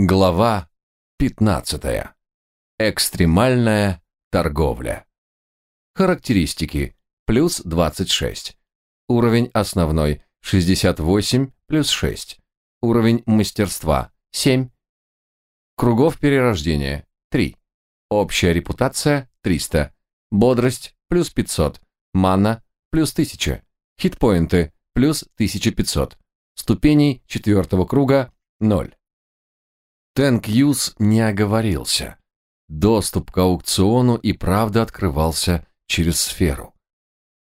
Глава 15. Экстремальная торговля. Характеристики. Плюс 26. Уровень основной 68 плюс 6. Уровень мастерства 7. Кругов перерождения 3. Общая репутация 300. Бодрость плюс 500. Мана плюс 1000. Хитпоинты плюс 1500. Ступеней четвертого круга 0. Тэнк Юз не оговорился. Доступ к аукциону и правда открывался через сферу.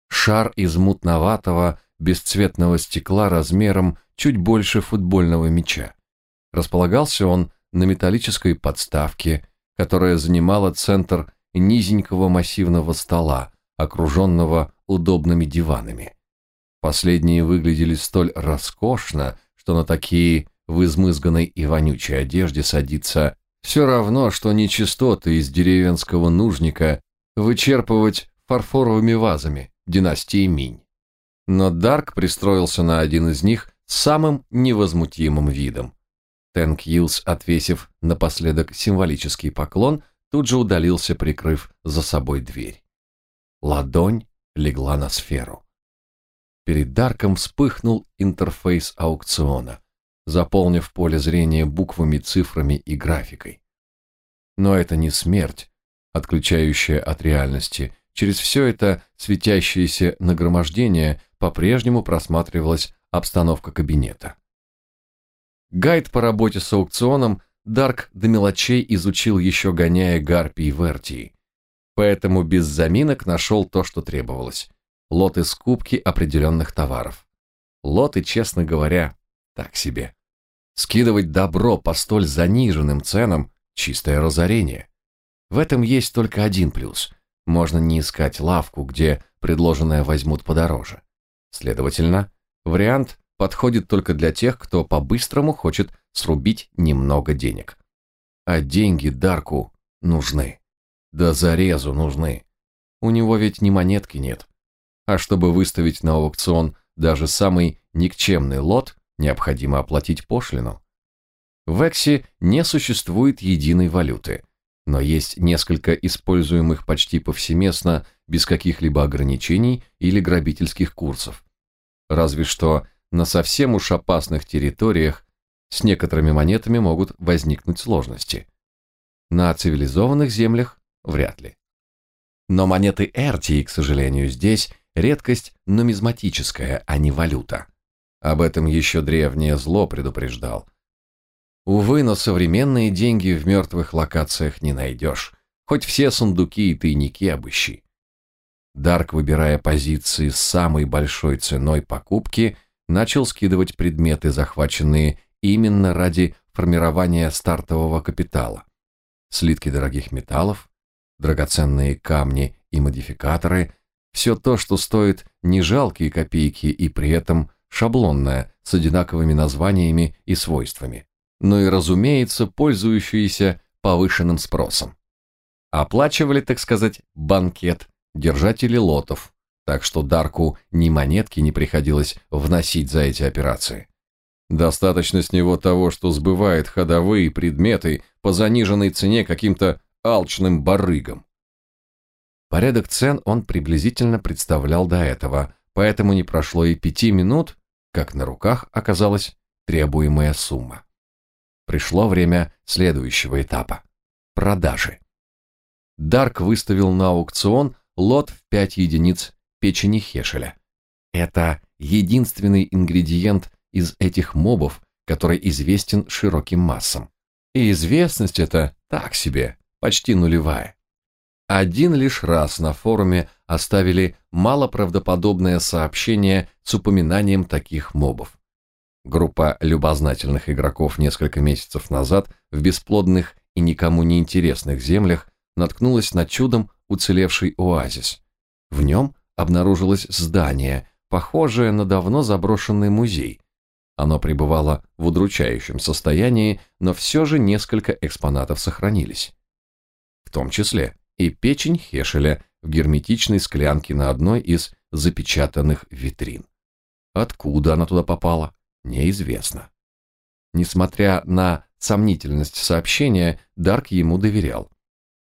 Шар из мутноватого, бесцветного стекла размером чуть больше футбольного мяча. Располагался он на металлической подставке, которая занимала центр низенького массивного стола, окруженного удобными диванами. Последние выглядели столь роскошно, что на такие в измызганной и вонючей одежде садиться все равно, что нечистоты из деревенского нужника вычерпывать фарфоровыми вазами династии Минь. Но Дарк пристроился на один из них с самым невозмутимым видом. Тэнк Юз, отвесив напоследок символический поклон, тут же удалился, прикрыв за собой дверь. Ладонь легла на сферу. Перед Дарком вспыхнул интерфейс аукциона заполнив поле зрения буквами, цифрами и графикой. Но это не смерть, отключающая от реальности. Через все это светящееся нагромождение по-прежнему просматривалась обстановка кабинета. Гайд по работе с аукционом Дарк до мелочей изучил еще гоняя гарпии в Эртии. Поэтому без заминок нашел то, что требовалось. Лоты скупки определенных товаров. Лоты, честно говоря, так себе. Скидывать добро по столь заниженным ценам – чистое разорение. В этом есть только один плюс. Можно не искать лавку, где предложенное возьмут подороже. Следовательно, вариант подходит только для тех, кто по-быстрому хочет срубить немного денег. А деньги Дарку нужны. Да зарезу нужны. У него ведь ни монетки нет. А чтобы выставить на аукцион даже самый никчемный лот, необходимо оплатить пошлину. В Эксе не существует единой валюты, но есть несколько используемых почти повсеместно без каких-либо ограничений или грабительских курсов. Разве что на совсем уж опасных территориях с некоторыми монетами могут возникнуть сложности. На цивилизованных землях вряд ли. Но монеты Эртии, к сожалению, здесь редкость нумизматическая, а не валюта. Об этом еще древнее зло предупреждал. Увы, но современные деньги в мертвых локациях не найдешь. Хоть все сундуки и тайники обыщи. Дарк, выбирая позиции с самой большой ценой покупки, начал скидывать предметы, захваченные именно ради формирования стартового капитала. Слитки дорогих металлов, драгоценные камни и модификаторы – все то, что стоит не жалкие копейки и при этом шаблонная, с одинаковыми названиями и свойствами, но и, разумеется, пользующиеся повышенным спросом. Оплачивали, так сказать, банкет держатели лотов, так что Дарку ни монетки не приходилось вносить за эти операции. Достаточно с него того, что сбывает ходовые предметы по заниженной цене каким-то алчным барыгам. Порядок цен он приблизительно представлял до этого, поэтому не прошло и пяти минут, как на руках оказалась требуемая сумма. Пришло время следующего этапа – продажи. Дарк выставил на аукцион лот в 5 единиц печени Хешеля. Это единственный ингредиент из этих мобов, который известен широким массам. И известность эта так себе, почти нулевая. Один лишь раз на форуме оставили малоправдоподобное сообщение с упоминанием таких мобов. Группа любознательных игроков несколько месяцев назад в бесплодных и никому не интересных землях наткнулась на чудом уцелевший оазис. В нем обнаружилось здание, похожее на давно заброшенный музей. Оно пребывало в удручающем состоянии, но все же несколько экспонатов сохранились. В том числе и печень Хешеля герметичной склянке на одной из запечатанных витрин. Откуда она туда попала, неизвестно. Несмотря на сомнительность сообщения, Дарк ему доверял.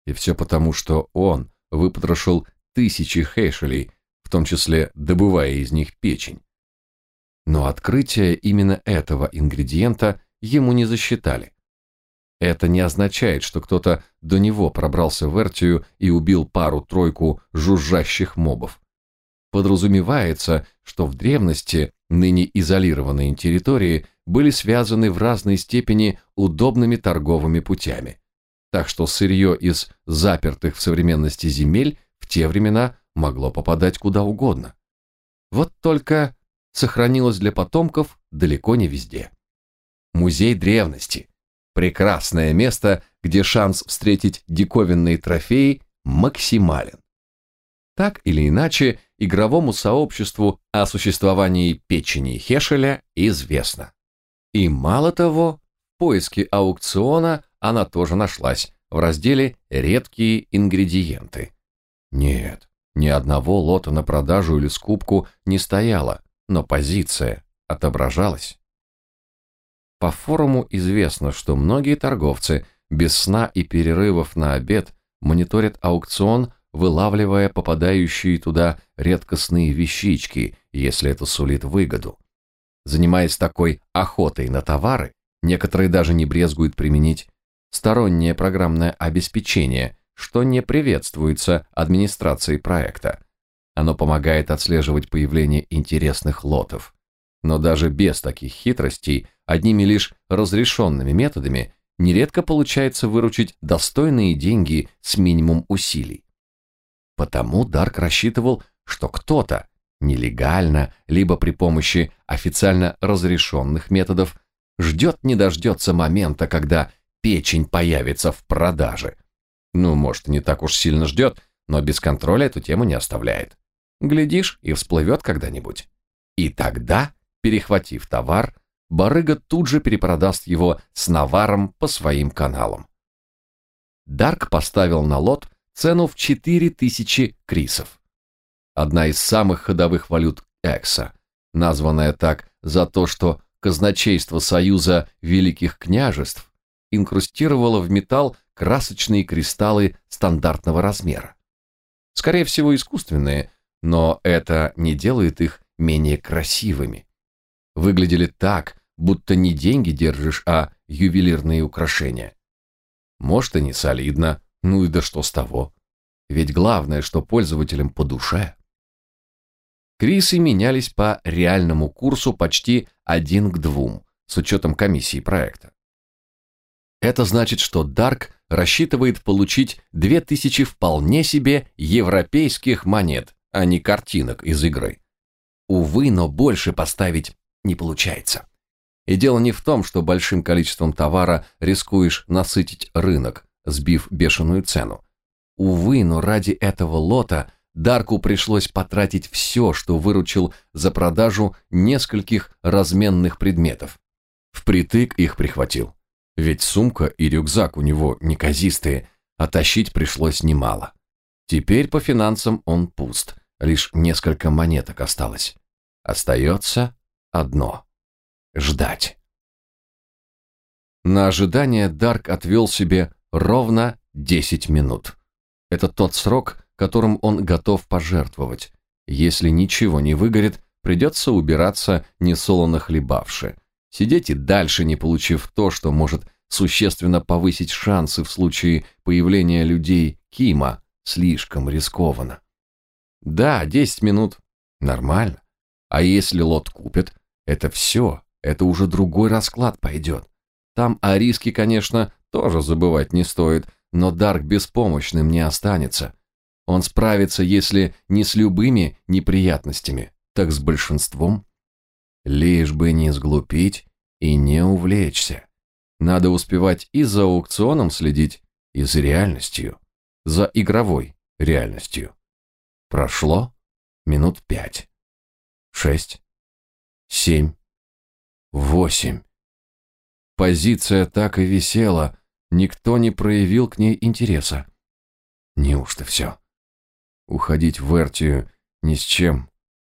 И все потому, что он выпотрошил тысячи хейшелей, в том числе добывая из них печень. Но открытие именно этого ингредиента ему не засчитали. Это не означает, что кто-то до него пробрался в Эртию и убил пару-тройку жужжащих мобов. Подразумевается, что в древности ныне изолированные территории были связаны в разной степени удобными торговыми путями. Так что сырье из запертых в современности земель в те времена могло попадать куда угодно. Вот только сохранилось для потомков далеко не везде. Музей древности. Прекрасное место, где шанс встретить диковинные трофеи максимален. Так или иначе, игровому сообществу о существовании печени Хешеля известно. И мало того, в поиске аукциона она тоже нашлась в разделе «Редкие ингредиенты». Нет, ни одного лота на продажу или скупку не стояло, но позиция отображалась. По форуму известно, что многие торговцы без сна и перерывов на обед мониторят аукцион, вылавливая попадающие туда редкостные вещички, если это сулит выгоду. Занимаясь такой охотой на товары, некоторые даже не брезгуют применить стороннее программное обеспечение, что не приветствуется администрацией проекта. Оно помогает отслеживать появление интересных лотов. Но даже без таких хитростей, одними лишь разрешенными методами, нередко получается выручить достойные деньги с минимум усилий. Потому Дарк рассчитывал, что кто-то нелегально, либо при помощи официально разрешенных методов ждет не дождется момента, когда печень появится в продаже. Ну, может, не так уж сильно ждет, но без контроля эту тему не оставляет. Глядишь, и всплывет когда-нибудь. И тогда Перехватив товар, барыга тут же перепродаст его с наваром по своим каналам. Дарк поставил на лот цену в 4000 крисов. Одна из самых ходовых валют Экса, названная так за то, что казначейство Союза Великих Княжеств инкрустировало в металл красочные кристаллы стандартного размера. Скорее всего, искусственные, но это не делает их менее красивыми выглядели так, будто не деньги держишь, а ювелирные украшения. Может, и не солидно, ну и да что с того. Ведь главное, что пользователям по душе. Крисы менялись по реальному курсу почти один к двум, с учетом комиссии проекта. Это значит, что Дарк рассчитывает получить 2000 вполне себе европейских монет, а не картинок из игры. Увы, но больше поставить не получается. И дело не в том, что большим количеством товара рискуешь насытить рынок, сбив бешеную цену. Увы, но ради этого лота Дарку пришлось потратить все, что выручил за продажу нескольких разменных предметов. Впритык их прихватил. Ведь сумка и рюкзак у него неказистые, а тащить пришлось немало. Теперь по финансам он пуст, лишь несколько монеток осталось. Остается одно — ждать. На ожидание Дарк отвел себе ровно 10 минут. Это тот срок, которым он готов пожертвовать. Если ничего не выгорит, придется убираться, несолоно хлебавши. Сидеть и дальше, не получив то, что может существенно повысить шансы в случае появления людей Кима, слишком рискованно. Да, 10 минут. Нормально. А если лот купят, это все, это уже другой расклад пойдет. Там о риске, конечно, тоже забывать не стоит, но Дарк беспомощным не останется. Он справится, если не с любыми неприятностями, так с большинством. Лишь бы не сглупить и не увлечься. Надо успевать и за аукционом следить, и за реальностью, за игровой реальностью. Прошло минут пять, шесть, семь, восемь. Позиция так и висела, никто не проявил к ней интереса. Неужто все? Уходить в Эртию ни с чем,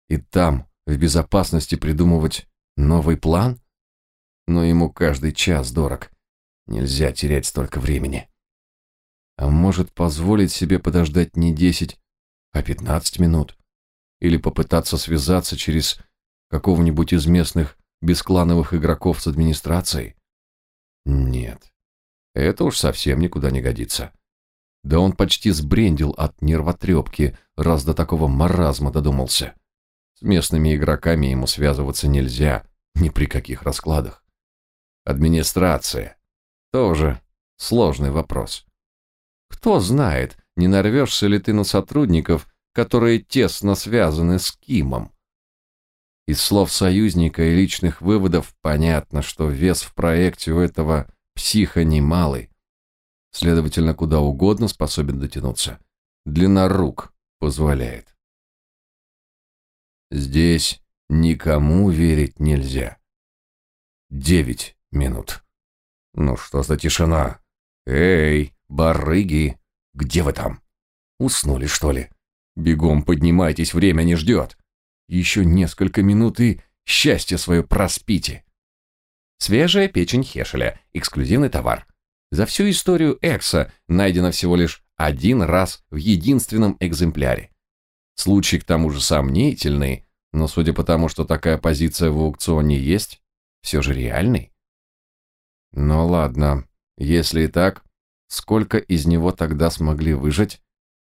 и там, в безопасности, придумывать новый план? Но ему каждый час дорог. Нельзя терять столько времени. А может позволить себе подождать не десять, а пятнадцать минут? Или попытаться связаться через какого-нибудь из местных бесклановых игроков с администрацией? Нет, это уж совсем никуда не годится. Да он почти сбрендил от нервотрепки, раз до такого маразма додумался. С местными игроками ему связываться нельзя, ни при каких раскладах. Администрация. Тоже сложный вопрос. Кто знает, не нарвешься ли ты на сотрудников, которые тесно связаны с Кимом. Из слов союзника и личных выводов понятно, что вес в проекте у этого психа немалый. Следовательно, куда угодно способен дотянуться. Длина рук позволяет. Здесь никому верить нельзя. Девять минут. Ну что за тишина? Эй, барыги, где вы там? Уснули, что ли? Бегом поднимайтесь, время не ждет. Еще несколько минут и счастье свое проспите. Свежая печень Хешеля, эксклюзивный товар. За всю историю Экса найдено всего лишь один раз в единственном экземпляре. Случай к тому же сомнительный, но судя по тому, что такая позиция в аукционе есть, все же реальный. Ну ладно, если и так, сколько из него тогда смогли выжать?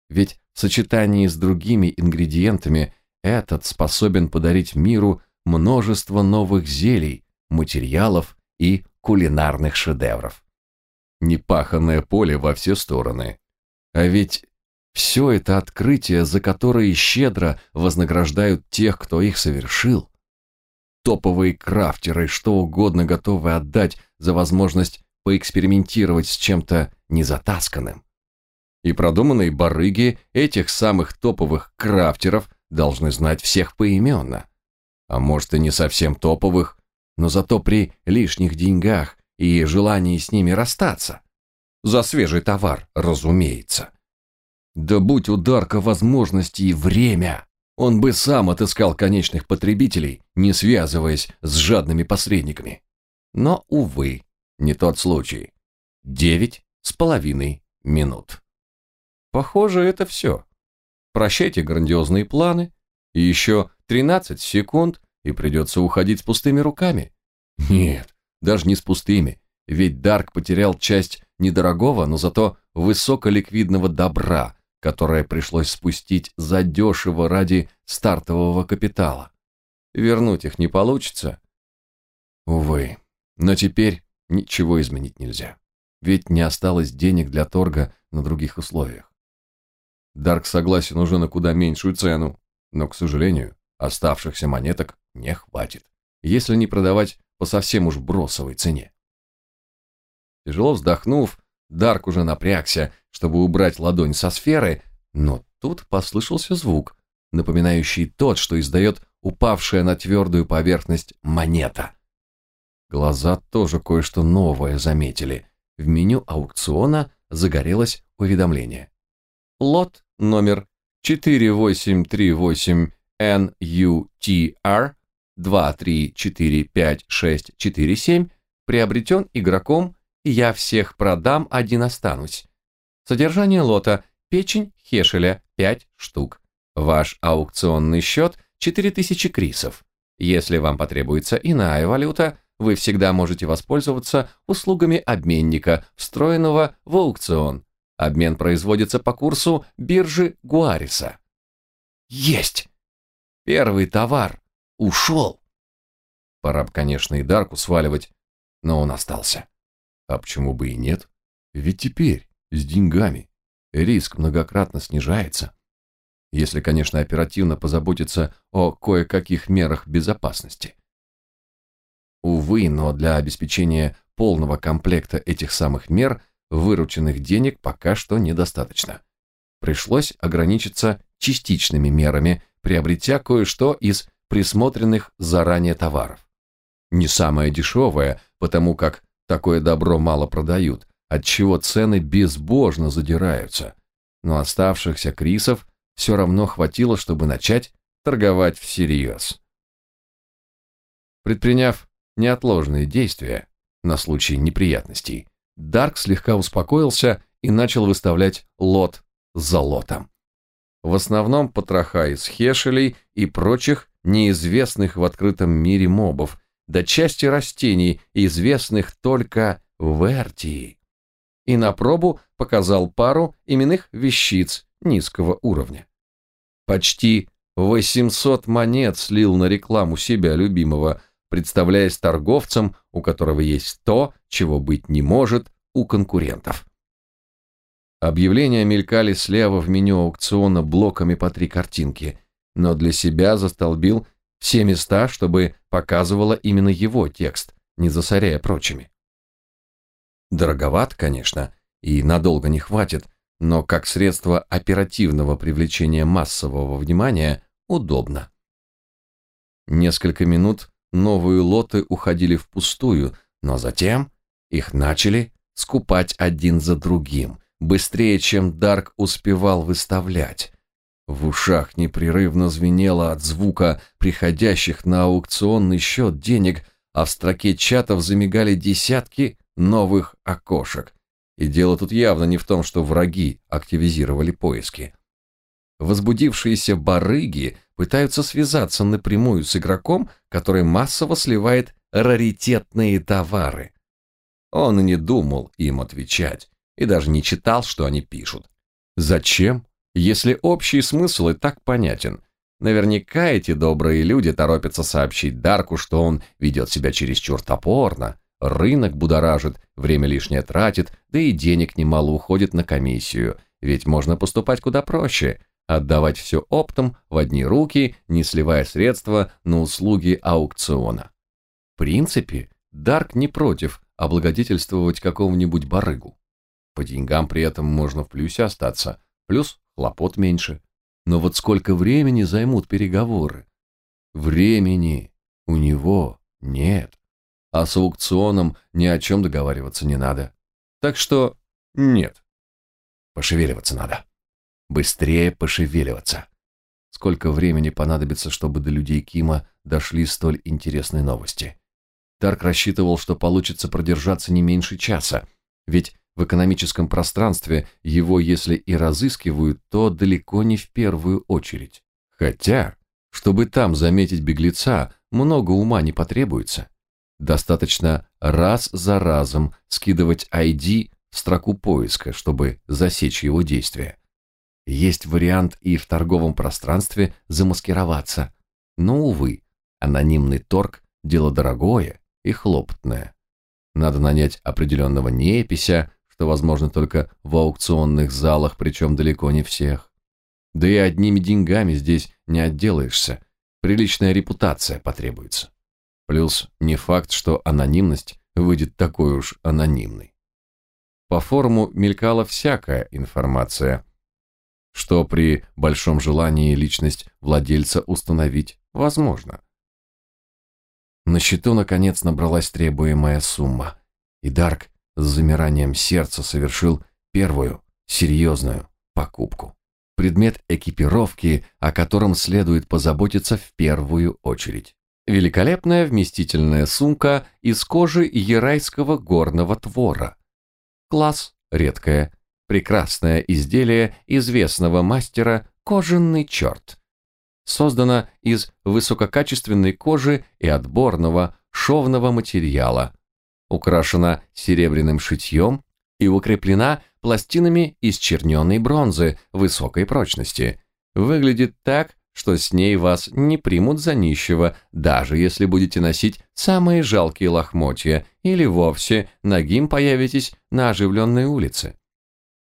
Ведь в сочетании с другими ингредиентами этот способен подарить миру множество новых зелий, материалов и кулинарных шедевров. Непаханное поле во все стороны. А ведь все это открытия, за которые щедро вознаграждают тех, кто их совершил. Топовые крафтеры что угодно готовы отдать за возможность поэкспериментировать с чем-то незатасканным. И продуманные барыги этих самых топовых крафтеров должны знать всех поименно. А может и не совсем топовых, но зато при лишних деньгах и желании с ними расстаться. За свежий товар, разумеется. Да будь у Дарка возможности и время, он бы сам отыскал конечных потребителей, не связываясь с жадными посредниками. Но, увы, не тот случай. Девять с половиной минут. Похоже, это все. Прощайте грандиозные планы, и еще 13 секунд, и придется уходить с пустыми руками. Нет, даже не с пустыми, ведь Дарк потерял часть недорогого, но зато высоколиквидного добра, которое пришлось спустить задешево ради стартового капитала. Вернуть их не получится. Увы, но теперь ничего изменить нельзя, ведь не осталось денег для торга на других условиях. Дарк согласен уже на куда меньшую цену, но, к сожалению, оставшихся монеток не хватит, если не продавать по совсем уж бросовой цене. Тяжело вздохнув, Дарк уже напрягся, чтобы убрать ладонь со сферы, но тут послышался звук, напоминающий тот, что издает упавшая на твердую поверхность монета. Глаза тоже кое-что новое заметили. В меню аукциона загорелось уведомление. Лот номер 4838NUTR 2345647 приобретен игроком «Я всех продам, один останусь». Содержание лота – печень Хешеля 5 штук. Ваш аукционный счет – 4000 крисов. Если вам потребуется иная валюта, вы всегда можете воспользоваться услугами обменника, встроенного в аукцион. Обмен производится по курсу биржи Гуариса. Есть! Первый товар ушел. Пора бы, конечно, и Дарку сваливать, но он остался. А почему бы и нет? Ведь теперь, с деньгами, риск многократно снижается. Если, конечно, оперативно позаботиться о кое-каких мерах безопасности. Увы, но для обеспечения полного комплекта этих самых мер вырученных денег пока что недостаточно. Пришлось ограничиться частичными мерами, приобретя кое-что из присмотренных заранее товаров. Не самое дешевое, потому как Такое добро мало продают, отчего цены безбожно задираются. Но оставшихся крисов все равно хватило, чтобы начать торговать всерьез. Предприняв неотложные действия на случай неприятностей, Дарк слегка успокоился и начал выставлять лот за лотом. В основном потроха из хешелей и прочих неизвестных в открытом мире мобов, до части растений, известных только в Эртии. И на пробу показал пару именных вещиц низкого уровня. Почти 800 монет слил на рекламу себя любимого, представляясь торговцем, у которого есть то, чего быть не может у конкурентов. Объявления мелькали слева в меню аукциона блоками по три картинки, но для себя застолбил все места, чтобы показывало именно его текст, не засоряя прочими. Дороговат, конечно, и надолго не хватит, но как средство оперативного привлечения массового внимания удобно. Несколько минут новые лоты уходили впустую, но затем их начали скупать один за другим, быстрее, чем Дарк успевал выставлять. В ушах непрерывно звенело от звука приходящих на аукционный счет денег, а в строке чатов замигали десятки новых окошек. И дело тут явно не в том, что враги активизировали поиски. Возбудившиеся барыги пытаются связаться напрямую с игроком, который массово сливает раритетные товары. Он и не думал им отвечать, и даже не читал, что они пишут. Зачем? если общий смысл и так понятен. Наверняка эти добрые люди торопятся сообщить Дарку, что он ведет себя чересчур топорно, рынок будоражит, время лишнее тратит, да и денег немало уходит на комиссию, ведь можно поступать куда проще, отдавать все оптом в одни руки, не сливая средства на услуги аукциона. В принципе, Дарк не против облагодетельствовать какого-нибудь барыгу. По деньгам при этом можно в плюсе остаться, плюс хлопот меньше. Но вот сколько времени займут переговоры? Времени у него нет. А с аукционом ни о чем договариваться не надо. Так что нет. Пошевеливаться надо. Быстрее пошевеливаться. Сколько времени понадобится, чтобы до людей Кима дошли столь интересные новости? Тарк рассчитывал, что получится продержаться не меньше часа, ведь в экономическом пространстве его, если и разыскивают, то далеко не в первую очередь. Хотя, чтобы там заметить беглеца, много ума не потребуется. Достаточно раз за разом скидывать ID в строку поиска, чтобы засечь его действия. Есть вариант и в торговом пространстве замаскироваться. Но, увы, анонимный торг – дело дорогое и хлопотное. Надо нанять определенного непися, что возможно только в аукционных залах, причем далеко не всех. Да и одними деньгами здесь не отделаешься, приличная репутация потребуется. Плюс не факт, что анонимность выйдет такой уж анонимной. По форуму мелькала всякая информация, что при большом желании личность владельца установить возможно. На счету, наконец, набралась требуемая сумма, и Дарк с замиранием сердца совершил первую серьезную покупку. Предмет экипировки, о котором следует позаботиться в первую очередь. Великолепная вместительная сумка из кожи ерайского горного твора. Класс редкое, прекрасное изделие известного мастера «Кожаный черт». Создано из высококачественной кожи и отборного шовного материала, украшена серебряным шитьем и укреплена пластинами из черненой бронзы высокой прочности. Выглядит так, что с ней вас не примут за нищего, даже если будете носить самые жалкие лохмотья или вовсе нагим появитесь на оживленной улице.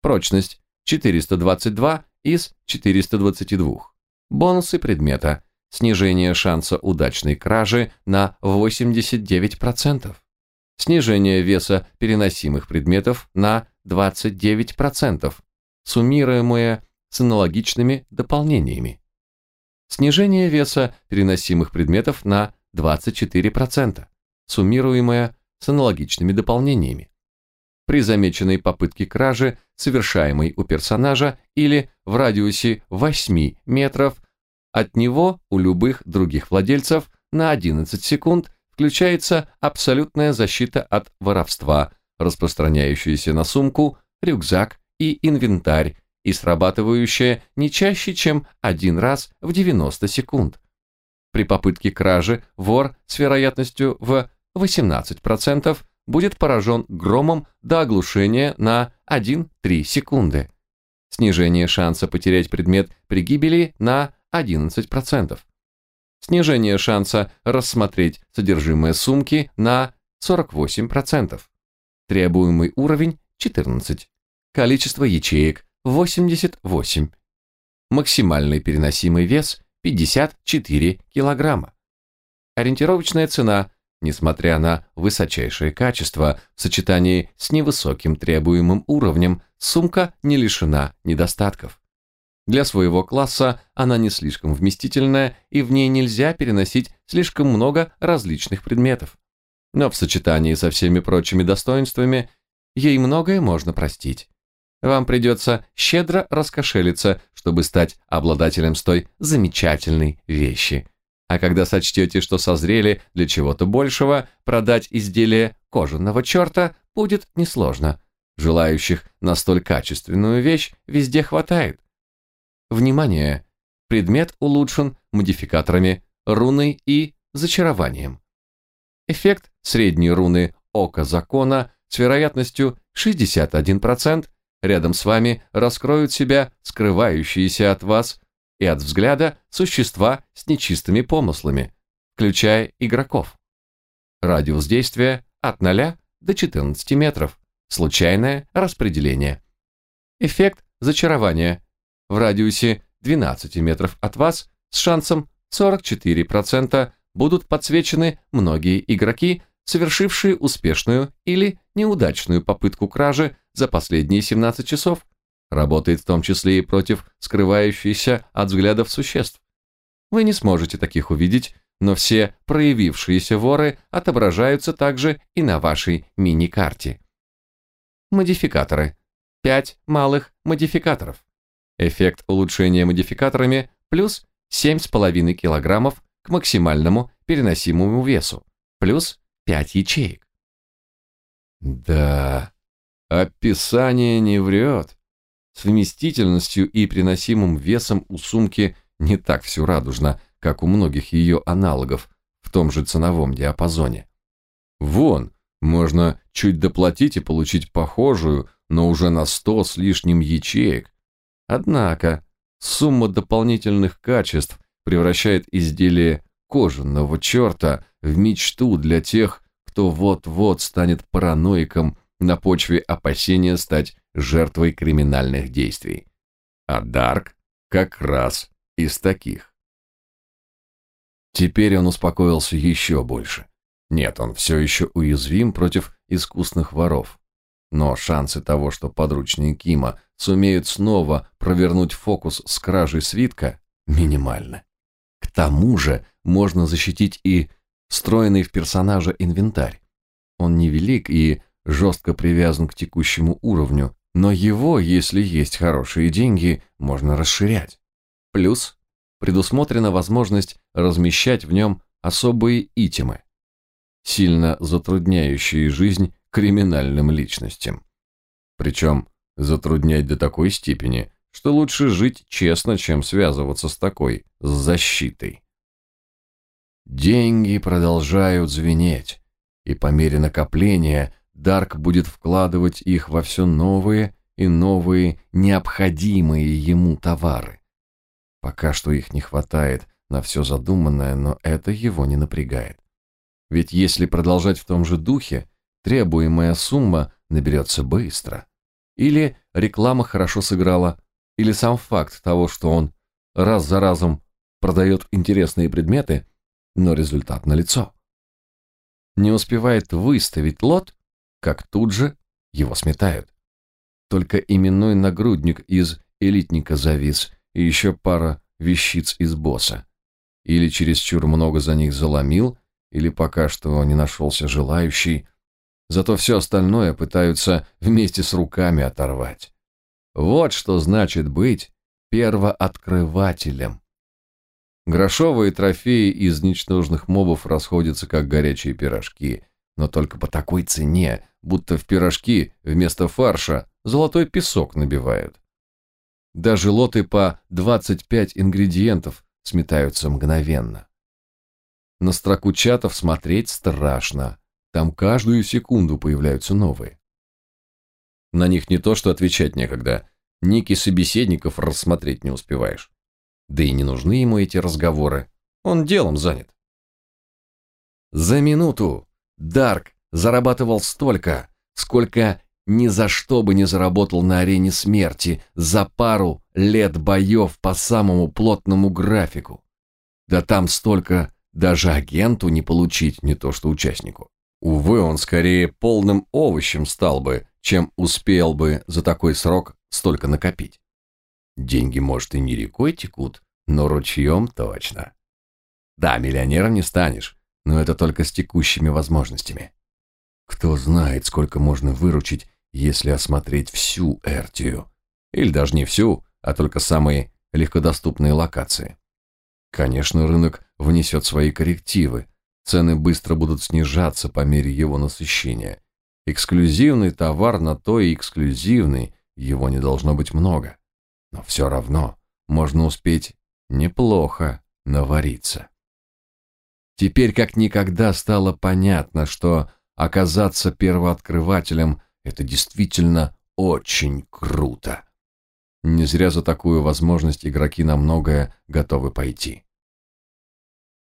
Прочность 422 из 422. Бонусы предмета. Снижение шанса удачной кражи на 89% снижение веса переносимых предметов на 29%, суммируемое с аналогичными дополнениями. Снижение веса переносимых предметов на 24%, суммируемое с аналогичными дополнениями. При замеченной попытке кражи, совершаемой у персонажа или в радиусе 8 метров от него у любых других владельцев на 11 секунд включается абсолютная защита от воровства, распространяющаяся на сумку, рюкзак и инвентарь, и срабатывающая не чаще, чем один раз в 90 секунд. При попытке кражи вор с вероятностью в 18% будет поражен громом до оглушения на 1-3 секунды. Снижение шанса потерять предмет при гибели на 11%. Снижение шанса рассмотреть содержимое сумки на 48%. Требуемый уровень 14. Количество ячеек 88. Максимальный переносимый вес 54 килограмма. Ориентировочная цена, несмотря на высочайшее качество, в сочетании с невысоким требуемым уровнем, сумка не лишена недостатков. Для своего класса она не слишком вместительная, и в ней нельзя переносить слишком много различных предметов. Но в сочетании со всеми прочими достоинствами ей многое можно простить вам придется щедро раскошелиться, чтобы стать обладателем той замечательной вещи. А когда сочтете, что созрели для чего-то большего, продать изделие кожаного черта будет несложно. Желающих на столь качественную вещь везде хватает. Внимание! Предмет улучшен модификаторами руны и зачарованием. Эффект средней руны Ока Закона с вероятностью 61% рядом с вами раскроют себя скрывающиеся от вас и от взгляда существа с нечистыми помыслами, включая игроков. Радиус действия от 0 до 14 метров. Случайное распределение. Эффект зачарования. В радиусе 12 метров от вас с шансом 44% будут подсвечены многие игроки, совершившие успешную или неудачную попытку кражи за последние 17 часов. Работает в том числе и против скрывающихся от взглядов существ. Вы не сможете таких увидеть, но все проявившиеся воры отображаются также и на вашей мини-карте. Модификаторы. 5 малых модификаторов. Эффект улучшения модификаторами плюс 7,5 кг к максимальному переносимому весу, плюс 5 ячеек. Да, описание не врет. С вместительностью и приносимым весом у сумки не так все радужно, как у многих ее аналогов в том же ценовом диапазоне. Вон, можно чуть доплатить и получить похожую, но уже на сто с лишним ячеек. Однако, сумма дополнительных качеств превращает изделие кожаного черта в мечту для тех, кто вот-вот станет параноиком на почве опасения стать жертвой криминальных действий. А Дарк как раз из таких. Теперь он успокоился еще больше. Нет, он все еще уязвим против искусных воров. Но шансы того, что подручные Кима сумеют снова провернуть фокус с кражей свитка, минимальны. К тому же можно защитить и встроенный в персонажа инвентарь. Он невелик и жестко привязан к текущему уровню, но его, если есть хорошие деньги, можно расширять. Плюс предусмотрена возможность размещать в нем особые итемы, сильно затрудняющие жизнь криминальным личностям. Причем затруднять до такой степени, что лучше жить честно, чем связываться с такой, с защитой. Деньги продолжают звенеть, и по мере накопления Дарк будет вкладывать их во все новые и новые необходимые ему товары. Пока что их не хватает на все задуманное, но это его не напрягает. Ведь если продолжать в том же духе, требуемая сумма наберется быстро. Или реклама хорошо сыграла, или сам факт того, что он раз за разом продает интересные предметы – но результат налицо. Не успевает выставить лот, как тут же его сметают. Только именной нагрудник из элитника завис и еще пара вещиц из босса. Или чересчур много за них заломил, или пока что не нашелся желающий. Зато все остальное пытаются вместе с руками оторвать. Вот что значит быть первооткрывателем. Грошовые трофеи из ничтожных мобов расходятся как горячие пирожки, но только по такой цене будто в пирожки вместо фарша золотой песок набивают. Даже лоты по 25 ингредиентов сметаются мгновенно. На строку чатов смотреть страшно. Там каждую секунду появляются новые. На них не то что отвечать некогда, ники собеседников рассмотреть не успеваешь. Да и не нужны ему эти разговоры. Он делом занят. За минуту Дарк зарабатывал столько, сколько ни за что бы не заработал на арене смерти за пару лет боев по самому плотному графику. Да там столько даже агенту не получить, не то что участнику. Увы, он скорее полным овощем стал бы, чем успел бы за такой срок столько накопить. Деньги, может, и не рекой текут, но ручьем точно. Да, миллионером не станешь, но это только с текущими возможностями. Кто знает, сколько можно выручить, если осмотреть всю Эртию. Или даже не всю, а только самые легкодоступные локации. Конечно, рынок внесет свои коррективы, цены быстро будут снижаться по мере его насыщения. Эксклюзивный товар на то и эксклюзивный, его не должно быть много. Но все равно можно успеть неплохо навариться. Теперь как никогда стало понятно, что оказаться первооткрывателем – это действительно очень круто. Не зря за такую возможность игроки на многое готовы пойти.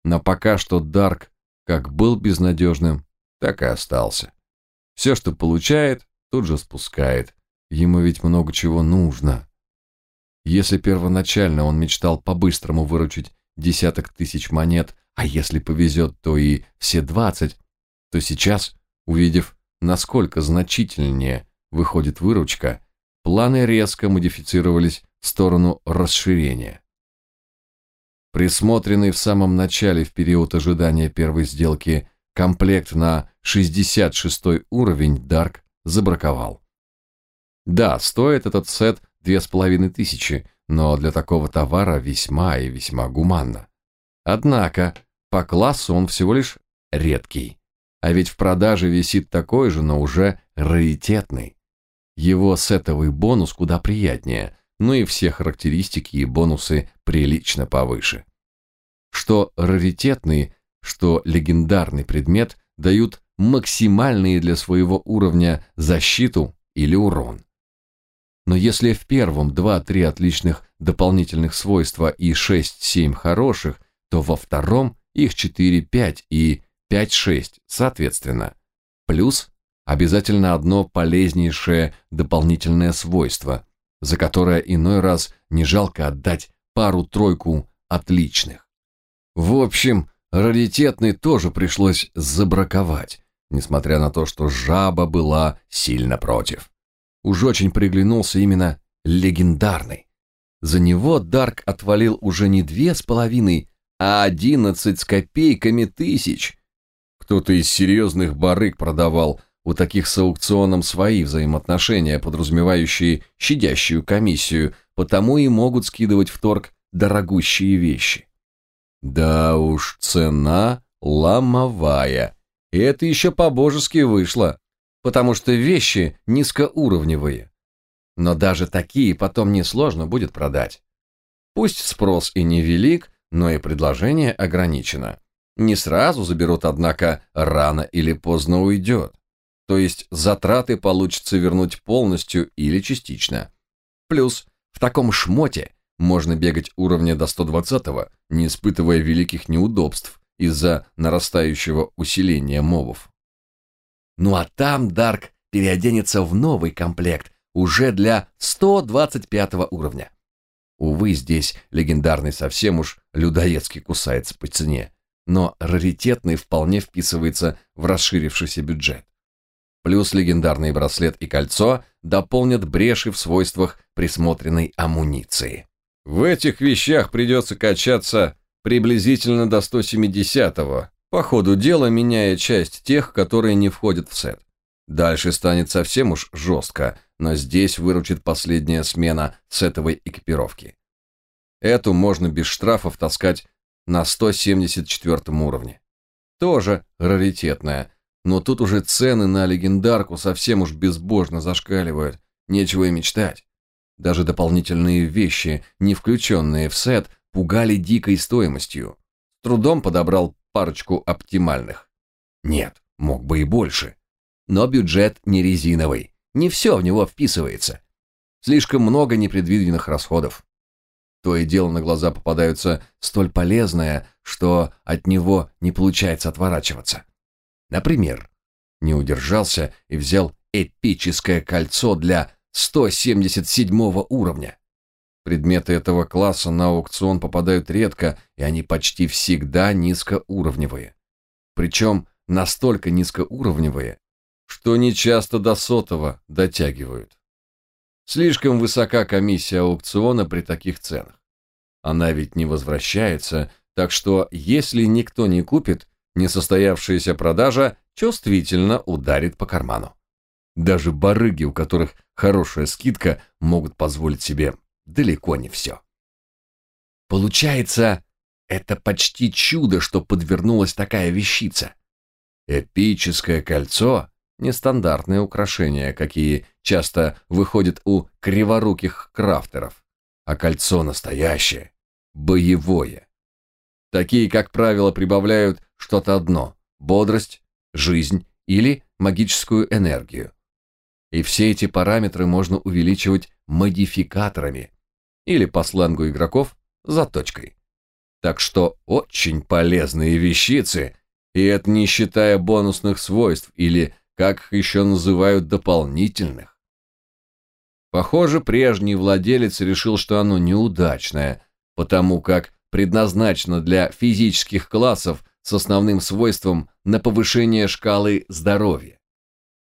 Но пока что Дарк как был безнадежным, так и остался. Все, что получает, тут же спускает. Ему ведь много чего нужно. Если первоначально он мечтал по-быстрому выручить десяток тысяч монет, а если повезет, то и все двадцать, то сейчас, увидев, насколько значительнее выходит выручка, планы резко модифицировались в сторону расширения. Присмотренный в самом начале в период ожидания первой сделки комплект на 66 уровень Дарк забраковал. Да, стоит этот сет две с половиной тысячи, но для такого товара весьма и весьма гуманно. Однако, по классу он всего лишь редкий. А ведь в продаже висит такой же, но уже раритетный. Его сетовый бонус куда приятнее, но и все характеристики и бонусы прилично повыше. Что раритетный, что легендарный предмет дают максимальные для своего уровня защиту или урон. Но если в первом 2-3 отличных дополнительных свойства и 6-7 хороших, то во втором их 4-5 и 5-6 соответственно. Плюс обязательно одно полезнейшее дополнительное свойство, за которое иной раз не жалко отдать пару-тройку отличных. В общем, раритетный тоже пришлось забраковать, несмотря на то, что жаба была сильно против уж очень приглянулся именно легендарный. За него Дарк отвалил уже не две с половиной, а одиннадцать с копейками тысяч. Кто-то из серьезных барыг продавал у таких с аукционом свои взаимоотношения, подразумевающие щадящую комиссию, потому и могут скидывать в торг дорогущие вещи. Да уж, цена ломовая. И это еще по-божески вышло потому что вещи низкоуровневые. Но даже такие потом несложно будет продать. Пусть спрос и невелик, но и предложение ограничено. Не сразу заберут, однако рано или поздно уйдет. То есть затраты получится вернуть полностью или частично. Плюс в таком шмоте можно бегать уровня до 120-го, не испытывая великих неудобств из-за нарастающего усиления мобов. Ну а там Дарк переоденется в новый комплект, уже для 125 уровня. Увы, здесь легендарный совсем уж людоедски кусается по цене, но раритетный вполне вписывается в расширившийся бюджет. Плюс легендарный браслет и кольцо дополнят бреши в свойствах присмотренной амуниции. В этих вещах придется качаться приблизительно до 170-го, по ходу дела меняя часть тех, которые не входят в сет. Дальше станет совсем уж жестко, но здесь выручит последняя смена сетовой экипировки. Эту можно без штрафов таскать на 174 уровне. Тоже раритетная, но тут уже цены на легендарку совсем уж безбожно зашкаливают, нечего и мечтать. Даже дополнительные вещи, не включенные в сет, пугали дикой стоимостью. С трудом подобрал парочку оптимальных. Нет, мог бы и больше. Но бюджет не резиновый, не все в него вписывается. Слишком много непредвиденных расходов. То и дело на глаза попадаются столь полезное, что от него не получается отворачиваться. Например, не удержался и взял эпическое кольцо для 177 уровня. Предметы этого класса на аукцион попадают редко, и они почти всегда низкоуровневые. Причем настолько низкоуровневые, что не часто до сотого дотягивают. Слишком высока комиссия аукциона при таких ценах. Она ведь не возвращается, так что если никто не купит, несостоявшаяся продажа чувствительно ударит по карману. Даже барыги, у которых хорошая скидка, могут позволить себе далеко не все. Получается, это почти чудо, что подвернулась такая вещица. Эпическое кольцо – нестандартное украшение, какие часто выходят у криворуких крафтеров, а кольцо настоящее, боевое. Такие, как правило, прибавляют что-то одно – бодрость, жизнь или магическую энергию. И все эти параметры можно увеличивать модификаторами или по сленгу игроков заточкой. Так что очень полезные вещицы, и это не считая бонусных свойств или, как их еще называют, дополнительных. Похоже, прежний владелец решил, что оно неудачное, потому как предназначено для физических классов с основным свойством на повышение шкалы здоровья.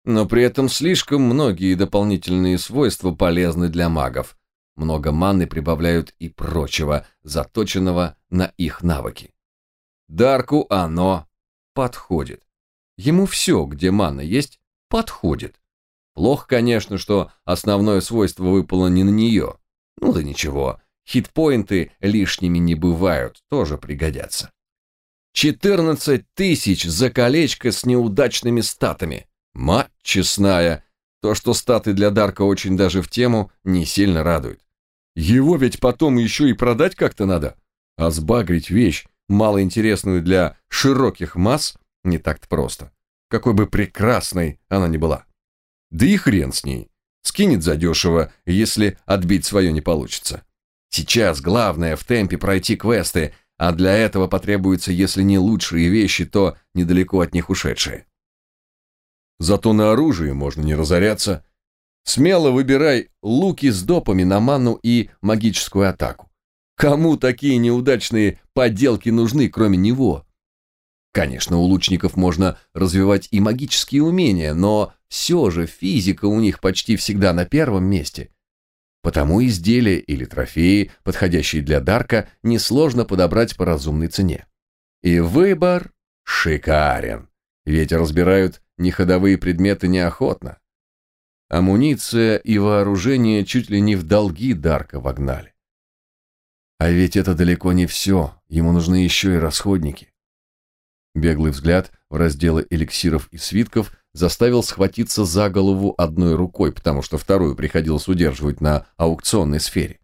Но при этом слишком многие дополнительные свойства полезны для магов. Много маны прибавляют и прочего, заточенного на их навыки. Дарку оно подходит. Ему все, где мана есть, подходит. Плохо, конечно, что основное свойство выпало не на нее. Ну да ничего, хитпоинты лишними не бывают, тоже пригодятся. 14 тысяч за колечко с неудачными статами. Мать честная, то, что статы для Дарка очень даже в тему, не сильно радует. Его ведь потом еще и продать как-то надо. А сбагрить вещь, малоинтересную для широких масс, не так-то просто. Какой бы прекрасной она ни была. Да и хрен с ней. Скинет задешево, если отбить свое не получится. Сейчас главное в темпе пройти квесты, а для этого потребуются, если не лучшие вещи, то недалеко от них ушедшие. Зато на оружие можно не разоряться. Смело выбирай луки с допами на ману и магическую атаку. Кому такие неудачные поделки нужны, кроме него? Конечно, у лучников можно развивать и магические умения, но все же физика у них почти всегда на первом месте. Потому изделия или трофеи, подходящие для Дарка, несложно подобрать по разумной цене. И выбор шикарен, ведь разбирают неходовые предметы неохотно. Амуниция и вооружение чуть ли не в долги Дарка вогнали. А ведь это далеко не все, ему нужны еще и расходники. Беглый взгляд в разделы эликсиров и свитков заставил схватиться за голову одной рукой, потому что вторую приходилось удерживать на аукционной сфере.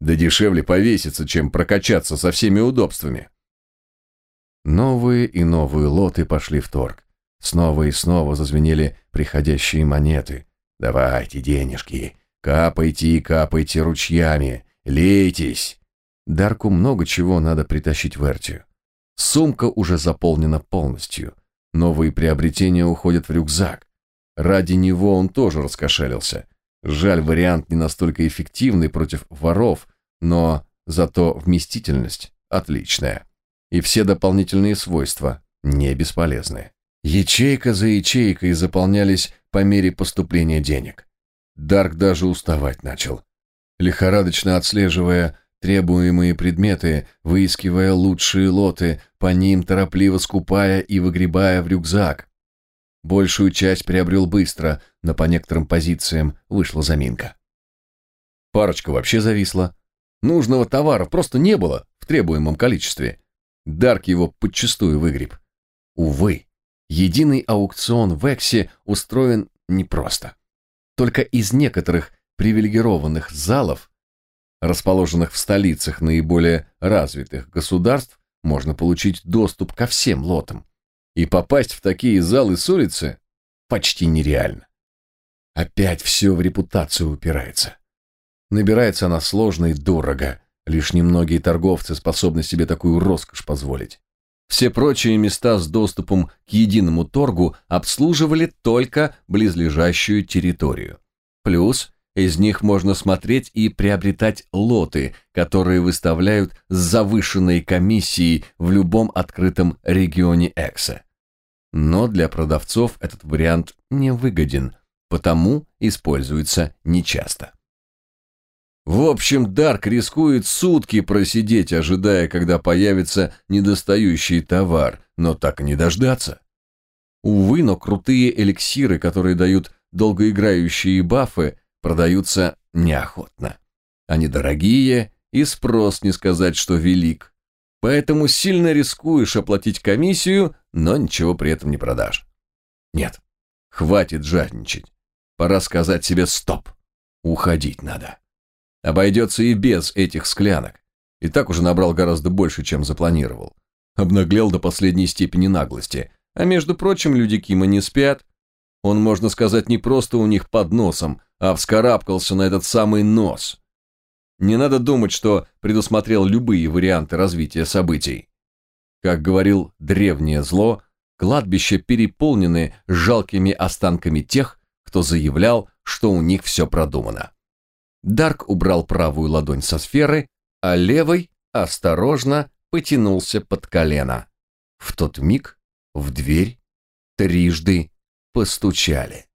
Да дешевле повеситься, чем прокачаться со всеми удобствами. Новые и новые лоты пошли в торг. Снова и снова зазвенели приходящие монеты. «Давайте денежки, капайте и капайте ручьями, лейтесь!» Дарку много чего надо притащить в Эртию. Сумка уже заполнена полностью. Новые приобретения уходят в рюкзак. Ради него он тоже раскошелился. Жаль, вариант не настолько эффективный против воров, но зато вместительность отличная. И все дополнительные свойства не бесполезные. Ячейка за ячейкой заполнялись по мере поступления денег. Дарк даже уставать начал. Лихорадочно отслеживая требуемые предметы, выискивая лучшие лоты, по ним торопливо скупая и выгребая в рюкзак. Большую часть приобрел быстро, но по некоторым позициям вышла заминка. Парочка вообще зависла. Нужного товара просто не было в требуемом количестве. Дарк его подчистую выгреб. Увы, Единый аукцион в Эксе устроен непросто. Только из некоторых привилегированных залов, расположенных в столицах наиболее развитых государств, можно получить доступ ко всем лотам. И попасть в такие залы с улицы почти нереально. Опять все в репутацию упирается. Набирается она сложно и дорого. Лишь немногие торговцы способны себе такую роскошь позволить. Все прочие места с доступом к единому торгу обслуживали только близлежащую территорию. Плюс из них можно смотреть и приобретать лоты, которые выставляют с завышенной комиссией в любом открытом регионе Экса. Но для продавцов этот вариант не выгоден, потому используется нечасто. В общем, Дарк рискует сутки просидеть, ожидая, когда появится недостающий товар, но так и не дождаться. Увы, но крутые эликсиры, которые дают долгоиграющие бафы, продаются неохотно. Они дорогие, и спрос не сказать, что велик. Поэтому сильно рискуешь оплатить комиссию, но ничего при этом не продашь. Нет, хватит жадничать. Пора сказать себе «стоп». Уходить надо. Обойдется и без этих склянок. И так уже набрал гораздо больше, чем запланировал. Обнаглел до последней степени наглости. А между прочим, люди Кима не спят. Он, можно сказать, не просто у них под носом, а вскарабкался на этот самый нос. Не надо думать, что предусмотрел любые варианты развития событий. Как говорил древнее зло, кладбища переполнены жалкими останками тех, кто заявлял, что у них все продумано. Дарк убрал правую ладонь со сферы, а левой осторожно потянулся под колено. В тот миг в дверь трижды постучали.